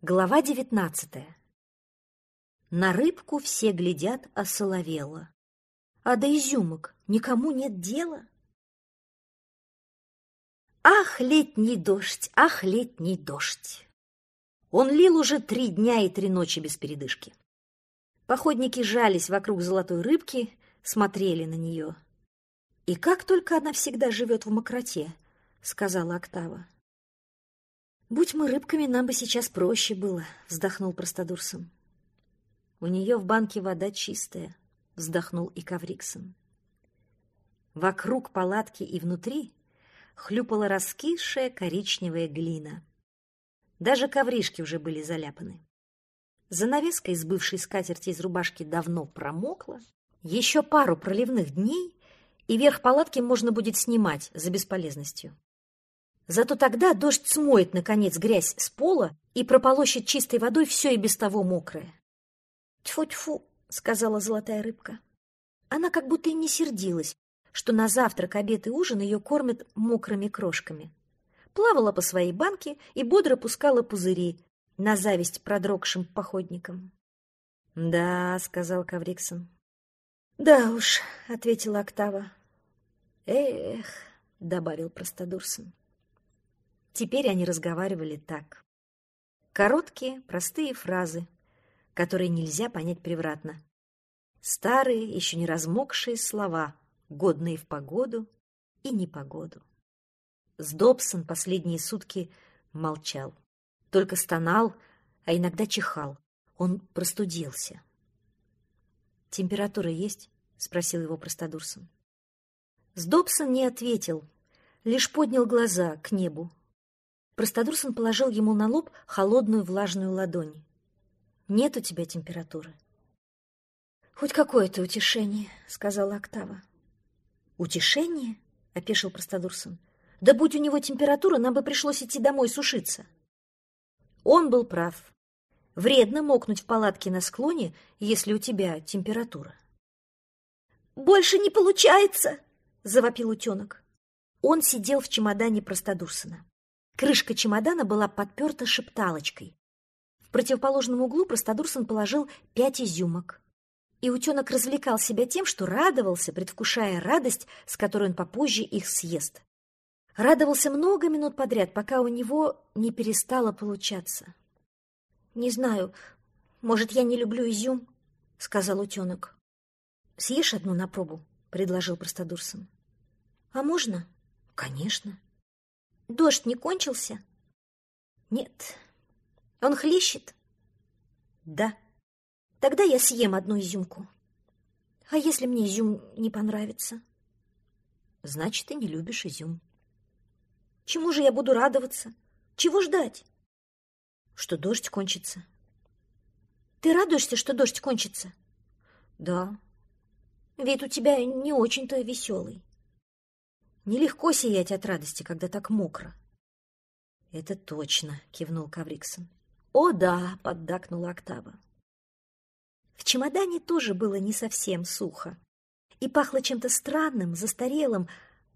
Глава девятнадцатая. На рыбку все глядят осоловело, а до изюмок никому нет дела. Ах, летний дождь, ах, летний дождь! Он лил уже три дня и три ночи без передышки. Походники жались вокруг золотой рыбки, смотрели на нее. «И как только она всегда живет в мокроте», — сказала Октава. «Будь мы рыбками, нам бы сейчас проще было», — вздохнул Простодурсон. «У нее в банке вода чистая», — вздохнул и Кавриксон. Вокруг палатки и внутри хлюпала раскисшая коричневая глина. Даже ковришки уже были заляпаны. Занавеска из бывшей скатерти из рубашки давно промокла. Еще пару проливных дней, и верх палатки можно будет снимать за бесполезностью. Зато тогда дождь смоет, наконец, грязь с пола и прополощет чистой водой все и без того мокрое. «Тьфу-тьфу», — сказала золотая рыбка. Она как будто и не сердилась, что на завтрак, обед и ужин ее кормят мокрыми крошками. Плавала по своей банке и бодро пускала пузыри на зависть продрогшим походникам. «Да», — сказал Кавриксон. «Да уж», — ответила Октава. «Эх», — добавил Простодурсон. Теперь они разговаривали так. Короткие, простые фразы, которые нельзя понять превратно. Старые, еще не размокшие слова, годные в погоду и непогоду. Сдобсон последние сутки молчал. Только стонал, а иногда чихал. Он простудился. «Температура есть?» — спросил его простодурсон. Сдобсон не ответил, лишь поднял глаза к небу. Простодурсон положил ему на лоб холодную влажную ладонь. «Нет у тебя температуры?» «Хоть какое-то утешение», — сказала Октава. «Утешение?» — опешил Простодурсон. «Да будь у него температура, нам бы пришлось идти домой сушиться». Он был прав. Вредно мокнуть в палатке на склоне, если у тебя температура. «Больше не получается!» — завопил утенок. Он сидел в чемодане Простодурсона. Крышка чемодана была подперта шепталочкой. В противоположном углу Простодурсон положил пять изюмок. И утенок развлекал себя тем, что радовался, предвкушая радость, с которой он попозже их съест. Радовался много минут подряд, пока у него не перестало получаться. «Не знаю, может, я не люблю изюм?» — сказал утенок. «Съешь одну на пробу?» — предложил Простодурсон. «А можно?» «Конечно». Дождь не кончился? Нет. Он хлещет? Да. Тогда я съем одну изюмку. А если мне изюм не понравится? Значит, ты не любишь изюм. Чему же я буду радоваться? Чего ждать? Что дождь кончится. Ты радуешься, что дождь кончится? Да. Вид у тебя не очень-то веселый. Нелегко сиять от радости, когда так мокро. — Это точно, — кивнул Кавриксон. — О, да, — поддакнула Октава. В чемодане тоже было не совсем сухо. И пахло чем-то странным, застарелым,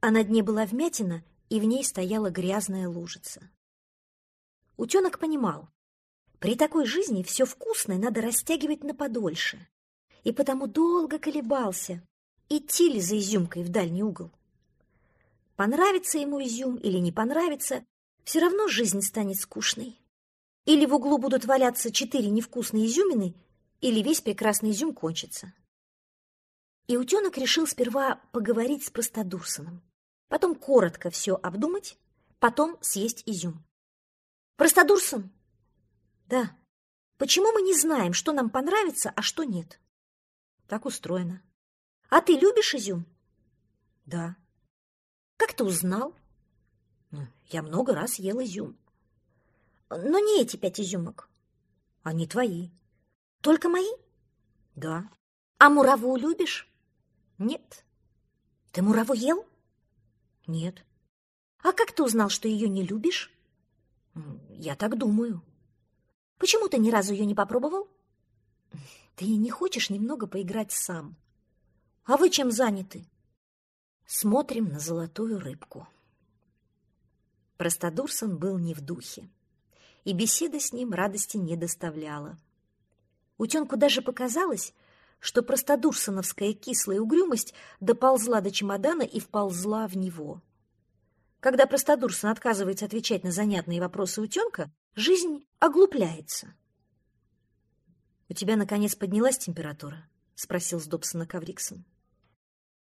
а на дне была вмятина, и в ней стояла грязная лужица. Утенок понимал, при такой жизни все вкусное надо растягивать на подольше, и потому долго колебался, идти ли за изюмкой в дальний угол. Понравится ему изюм или не понравится, все равно жизнь станет скучной. Или в углу будут валяться четыре невкусные изюмины, или весь прекрасный изюм кончится. И утенок решил сперва поговорить с Простодурсоном, потом коротко все обдумать, потом съесть изюм. «Простодурсон!» «Да. Почему мы не знаем, что нам понравится, а что нет?» «Так устроено». «А ты любишь изюм?» «Да». Как ты узнал? Я много раз ел изюм. Но не эти пять изюмок. Они твои. Только мои? Да. А мураву любишь? Нет. Ты мураву ел? Нет. А как ты узнал, что ее не любишь? Я так думаю. Почему ты ни разу ее не попробовал? Ты не хочешь немного поиграть сам? А вы чем заняты? Смотрим на золотую рыбку. Простодурсон был не в духе. и беседа с ним радости не доставляла. Утенку даже показалось, что простодурсоновская кислая угрюмость доползла до чемодана и вползла в него. Когда простодурсон отказывается отвечать на занятные вопросы утенка, жизнь оглупляется. «У тебя, наконец, поднялась температура?» — спросил Сдобсона Кавриксон.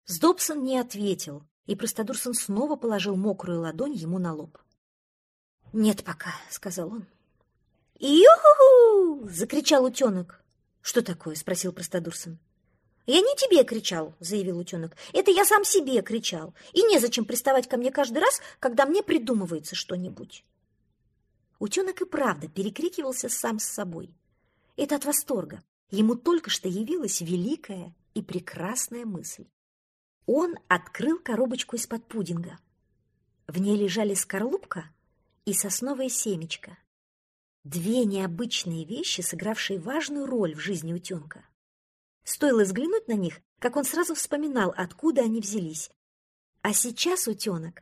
Сдобсон не ответил, и простодурсон снова положил мокрую ладонь ему на лоб. «Нет пока», — сказал он. «Ю-ху-ху!» — закричал утенок. «Что такое?» — спросил простодурсон. «Я не тебе кричал», — заявил утенок. «Это я сам себе кричал. И незачем приставать ко мне каждый раз, когда мне придумывается что-нибудь». Утенок и правда перекрикивался сам с собой. Это от восторга. Ему только что явилась великая и прекрасная мысль. Он открыл коробочку из-под пудинга. В ней лежали скорлупка и сосновое семечко. Две необычные вещи, сыгравшие важную роль в жизни утенка. Стоило взглянуть на них, как он сразу вспоминал, откуда они взялись. А сейчас утенок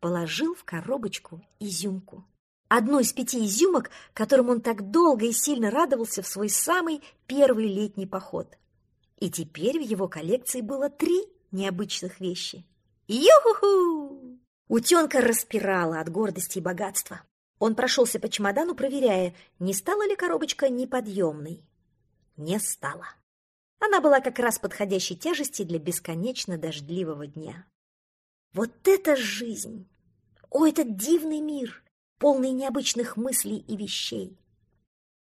положил в коробочку изюмку. Одну из пяти изюмок, которым он так долго и сильно радовался в свой самый первый летний поход. И теперь в его коллекции было три необычных вещи. Ю-ху-ху! Утенка распирала от гордости и богатства. Он прошелся по чемодану, проверяя, не стала ли коробочка неподъемной. Не стала. Она была как раз подходящей тяжести для бесконечно дождливого дня. Вот это жизнь! О, этот дивный мир, полный необычных мыслей и вещей!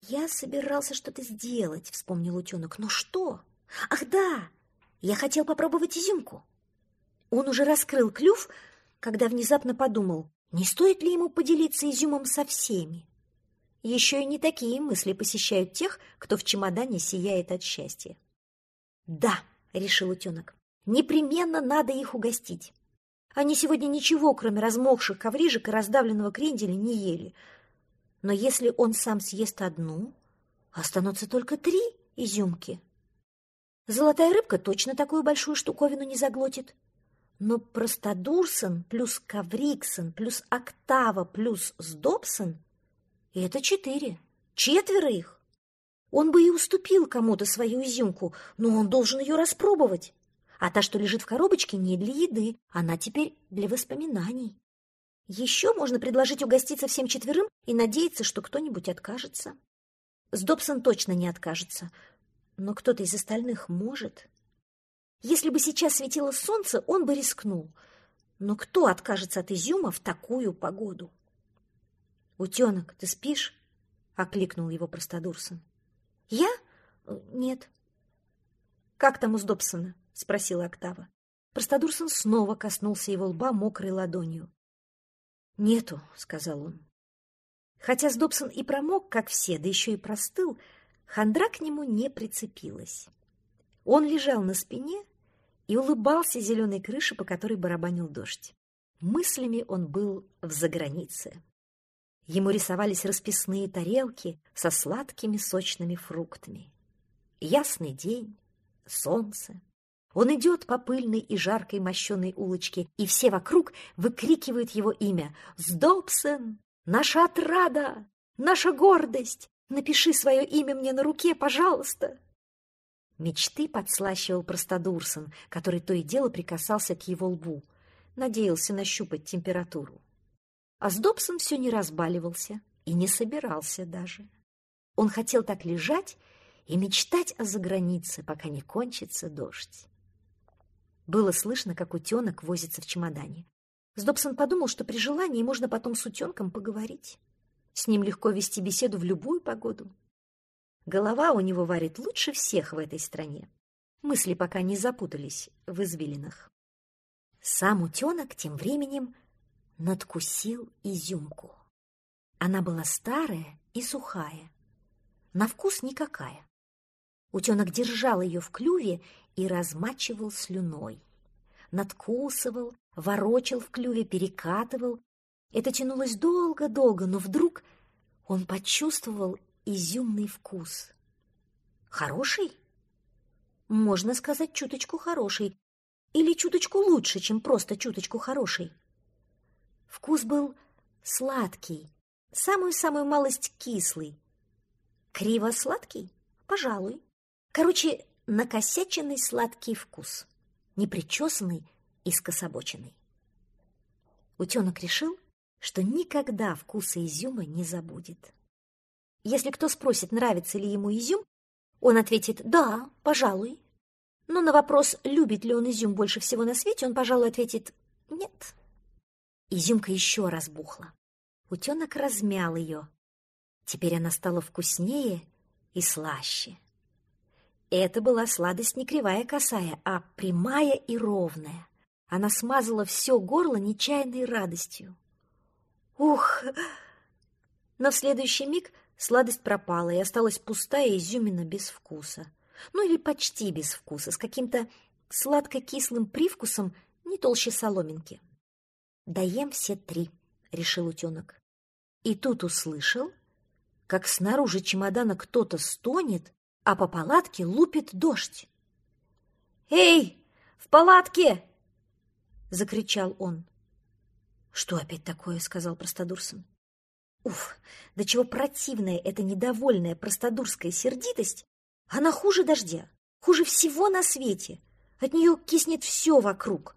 Я собирался что-то сделать, вспомнил утенок. Но что? Ах да, я хотел попробовать изюмку. Он уже раскрыл клюв, когда внезапно подумал, не стоит ли ему поделиться изюмом со всеми? Еще и не такие мысли посещают тех, кто в чемодане сияет от счастья. «Да», — решил утенок, — «непременно надо их угостить. Они сегодня ничего, кроме размокших коврижек и раздавленного кренделя, не ели. Но если он сам съест одну, останутся только три изюмки. Золотая рыбка точно такую большую штуковину не заглотит. Но Простодурсон плюс Кавриксон плюс Октава плюс Сдобсон — это четыре. Четверо их. Он бы и уступил кому-то свою изюмку, но он должен ее распробовать. А та, что лежит в коробочке, не для еды, она теперь для воспоминаний. Еще можно предложить угоститься всем четверым и надеяться, что кто-нибудь откажется. Сдобсон точно не откажется, но кто-то из остальных может. Если бы сейчас светило солнце, он бы рискнул. Но кто откажется от изюма в такую погоду? «Утенок, ты спишь?» — окликнул его простодурсон. «Я? Нет». «Как там у Сдобсона?» — спросила Октава. Простодурсон снова коснулся его лба мокрой ладонью. «Нету», — сказал он. Хотя Сдобсон и промок, как все, да еще и простыл, хандра к нему не прицепилась. Он лежал на спине и улыбался зеленой крыше, по которой барабанил дождь. Мыслями он был в загранице. Ему рисовались расписные тарелки со сладкими сочными фруктами. Ясный день, солнце. Он идет по пыльной и жаркой мощеной улочке, и все вокруг выкрикивают его имя. «Сдобсон! Наша отрада! Наша гордость! Напиши свое имя мне на руке, пожалуйста!» Мечты подслащивал простодурсон, который то и дело прикасался к его лбу, надеялся нащупать температуру. А Сдобсон все не разбаливался и не собирался даже. Он хотел так лежать и мечтать о загранице, пока не кончится дождь. Было слышно, как утенок возится в чемодане. Сдобсон подумал, что при желании можно потом с утенком поговорить. С ним легко вести беседу в любую погоду. Голова у него варит лучше всех в этой стране. Мысли пока не запутались в извилинах. Сам утенок тем временем надкусил изюмку. Она была старая и сухая, на вкус никакая. Утенок держал ее в клюве и размачивал слюной. Надкусывал, ворочал в клюве, перекатывал. Это тянулось долго-долго, но вдруг он почувствовал изюмный вкус. Хороший? Можно сказать, чуточку хороший. Или чуточку лучше, чем просто чуточку хороший. Вкус был сладкий, Самую-самую малость кислый. Криво-сладкий? Пожалуй. Короче, накосяченный сладкий вкус. Непричесанный и скособоченный. Утенок решил, что никогда вкуса изюма не забудет. Если кто спросит, нравится ли ему изюм, он ответит «да, пожалуй». Но на вопрос, любит ли он изюм больше всего на свете, он, пожалуй, ответит «нет». Изюмка еще раз бухла. Утенок размял ее. Теперь она стала вкуснее и слаще. Это была сладость не кривая косая, а прямая и ровная. Она смазала все горло нечаянной радостью. Ух! Но в следующий миг сладость пропала, и осталась пустая изюмина без вкуса. Ну или почти без вкуса, с каким-то сладко-кислым привкусом не толще соломинки. «Доем все три», — решил утенок. И тут услышал, как снаружи чемодана кто-то стонет, а по палатке лупит дождь. «Эй, в палатке!» — закричал он. «Что опять такое?» — сказал Простодурсон. Уф, до чего противная эта недовольная простодурская сердитость. Она хуже дождя, хуже всего на свете. От нее киснет все вокруг.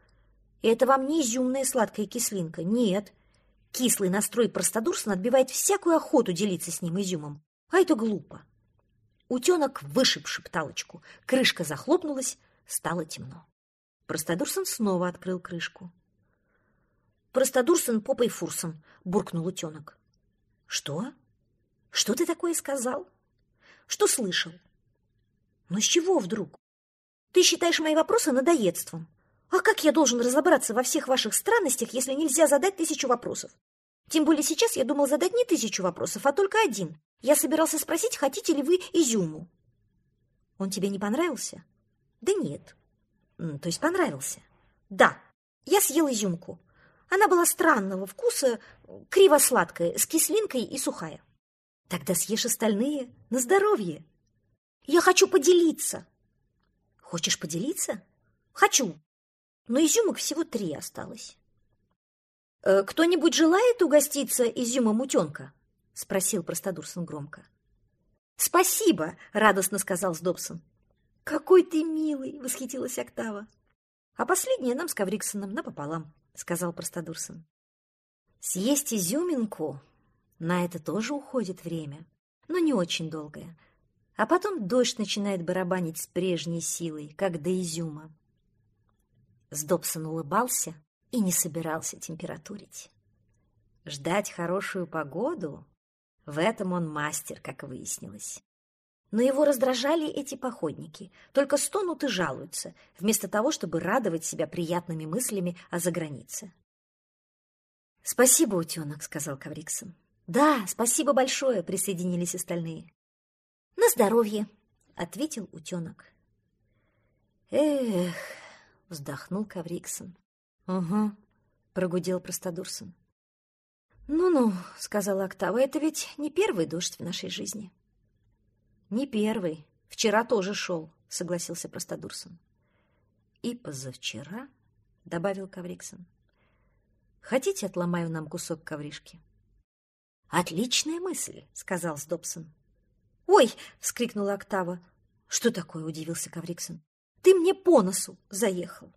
И это вам не изюмная сладкая кислинка, нет. Кислый настрой Простодурсона отбивает всякую охоту делиться с ним изюмом. А это глупо. Утенок вышиб шепталочку. Крышка захлопнулась, стало темно. Простодурсон снова открыл крышку. «Простодурсон попой фурсом», — буркнул утенок. «Что? Что ты такое сказал? Что слышал?» «Ну с чего вдруг? Ты считаешь мои вопросы надоедством. А как я должен разобраться во всех ваших странностях, если нельзя задать тысячу вопросов? Тем более сейчас я думал задать не тысячу вопросов, а только один. Я собирался спросить, хотите ли вы изюму. Он тебе не понравился? Да нет. То есть понравился? Да, я съел изюмку. Она была странного вкуса, криво-сладкая, с кислинкой и сухая. Тогда съешь остальные на здоровье. Я хочу поделиться. Хочешь поделиться? Хочу. Но изюмок всего три осталось. «Э, «Кто-нибудь желает угоститься изюмом утенка?» — спросил Простодурсон громко. «Спасибо!» — радостно сказал Сдобсон. «Какой ты милый!» — восхитилась Октава. «А последняя нам с Кавриксоном напополам». — сказал Простодурсон. «Съесть изюминку — на это тоже уходит время, но не очень долгое. А потом дождь начинает барабанить с прежней силой, как до изюма». Сдобсон улыбался и не собирался температурить. Ждать хорошую погоду — в этом он мастер, как выяснилось. Но его раздражали эти походники, только стонут и жалуются, вместо того, чтобы радовать себя приятными мыслями о загранице. «Спасибо, утенок», — сказал Кавриксон. «Да, спасибо большое», — присоединились остальные. «На здоровье», — ответил утенок. «Эх», — вздохнул Кавриксон. «Угу», — прогудел Простодурсон. «Ну-ну», — сказала Октава, — «это ведь не первый дождь в нашей жизни». «Не первый. Вчера тоже шел», — согласился Простодурсон. «И позавчера», — добавил Кавриксон. «Хотите, отломаю нам кусок ковришки?» «Отличная мысль», — сказал Сдобсон. «Ой!» — вскрикнула Октава. «Что такое?» — удивился Кавриксон. «Ты мне по носу заехал!»